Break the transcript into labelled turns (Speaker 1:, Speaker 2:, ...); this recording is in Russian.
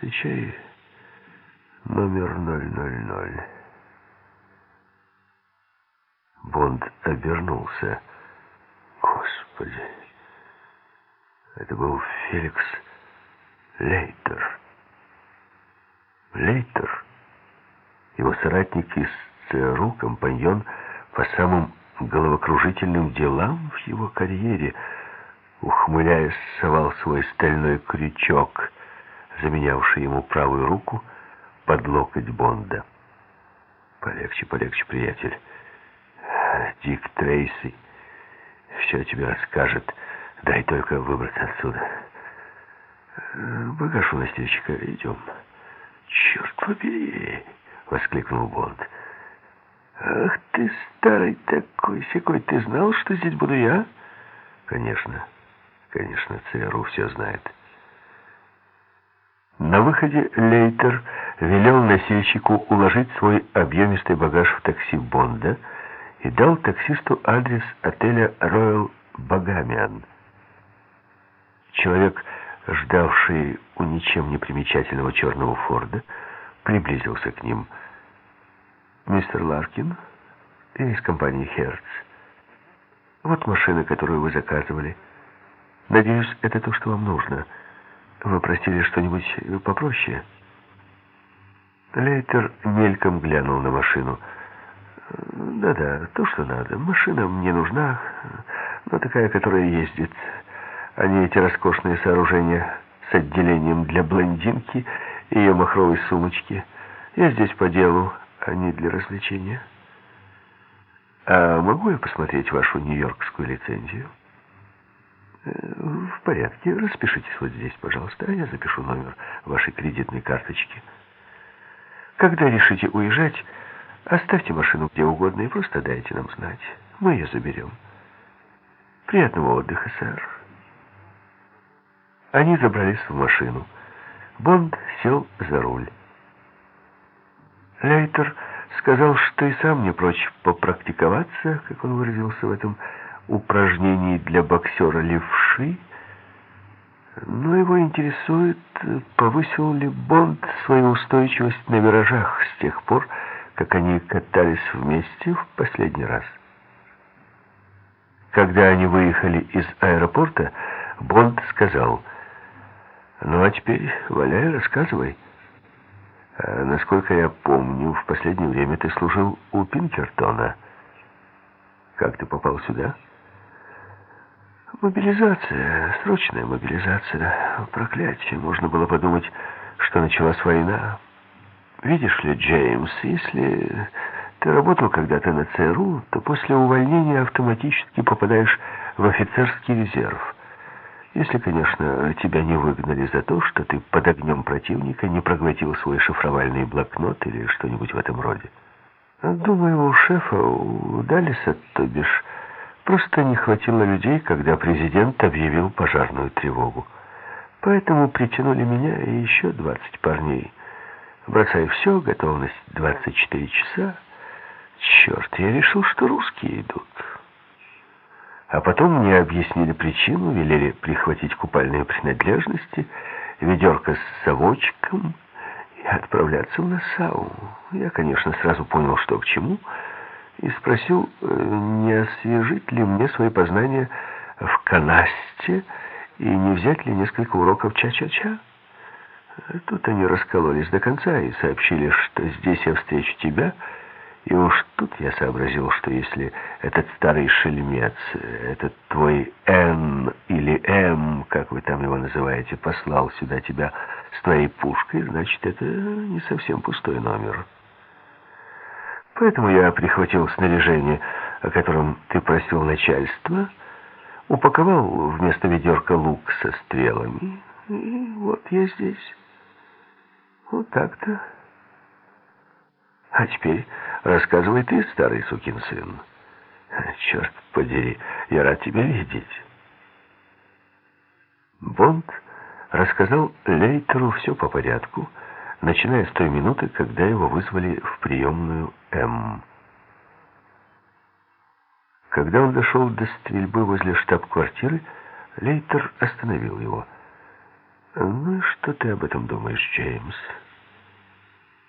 Speaker 1: Встречай номер 000. Бонд обернулся. Господи, это был Феликс Лейтер. Лейтер, его соратник из ЦРУ, компаньон по самым головокружительным делам в его карьере, ухмыляясь, совал свой стальной крючок, заменявший ему правую руку, под локоть Бонда. «Полегче, полегче, приятель. Дик Трейси все тебе расскажет. Дай только выбраться отсюда. Багаж у настельщика. Идем». «Черт побери!» — воскликнул Бонд. «Ах ты, старый такой-сякой, ты знал, что здесь буду я?» «Конечно, конечно, ЦРУ все знает». На выходе Лейтер велел носильщику уложить свой объемистый багаж в такси Бонда и дал таксисту адрес отеля «Роyal Багамиан». Человек, ждавший у ничем не примечательного черного Форда, приблизился к ним. «Мистер Ларкин, из компании «Херц». Вот машина, которую вы заказывали. Надеюсь, это то, что вам нужно». Вы просили что-нибудь попроще?» Лейтер мельком глянул на машину. «Да-да, то, что надо. Машина мне нужна, но такая, которая ездит, а не эти роскошные сооружения с отделением для блондинки и ее махровой сумочки. Я здесь по делу, а не для развлечения. А могу я посмотреть вашу нью-йоркскую лицензию?» «В порядке. Распишитесь вот здесь, пожалуйста, а я запишу номер вашей кредитной карточки. Когда решите уезжать, оставьте машину где угодно и просто дайте нам знать. Мы ее заберем. Приятного отдыха, сэр». Они забрались в машину. Бонд сел за руль. Лейтер сказал, что и сам не прочь попрактиковаться, как он выразился в этом упражнений для боксера левши, но его интересует, повысил ли Бонд свою устойчивость на виражах с тех пор, как они катались вместе в последний раз. Когда они выехали из аэропорта, Бонд сказал, «Ну а теперь валяй, рассказывай». А, насколько я помню, в последнее время ты служил у Пинкертона. Как ты попал сюда?» Мобилизация, срочная мобилизация. Проклятие. Можно было подумать, что началась война. Видишь ли, Джеймс, если ты работал когда-то на ЦРУ, то после увольнения автоматически попадаешь в офицерский резерв. Если, конечно, тебя не выгнали за то, что ты под огнем противника не проглотил свой шифровальный блокнот или что-нибудь в этом роде. Думаю, у шефа, у Далиса, то бишь, Просто не хватило людей, когда президент объявил пожарную тревогу. Поэтому притянули меня и еще 20 парней. Бросая все, готовность 24 часа. Черт, я решил, что русские идут. А потом мне объяснили причину, велели прихватить купальные принадлежности, ведерко с совочком и отправляться в Нассау. Я, конечно, сразу понял, что к чему, и спросил, э, не освежить ли мне свои познания в канасте и не взять ли несколько уроков ча-ча-ча. Тут они раскололись до конца и сообщили, что здесь я встречу тебя, и уж тут я сообразил, что если этот старый шельмец, этот твой Н или М, как вы там его называете, послал сюда тебя с твоей пушкой, значит, это не совсем пустой номер». Поэтому я прихватил снаряжение, о котором ты просил начальство, упаковал вместо ведерка лук со стрелами, и вот я здесь. Вот так-то. А теперь рассказывай ты, старый сукин сын. Черт подери, я рад тебя видеть. Бонд рассказал Лейтеру все по порядку, начиная с той минуты, когда его вызвали в приемную М. Когда он дошел до стрельбы возле штаб-квартиры, Лейтер остановил его. Ну что ты об этом думаешь, Джеймс?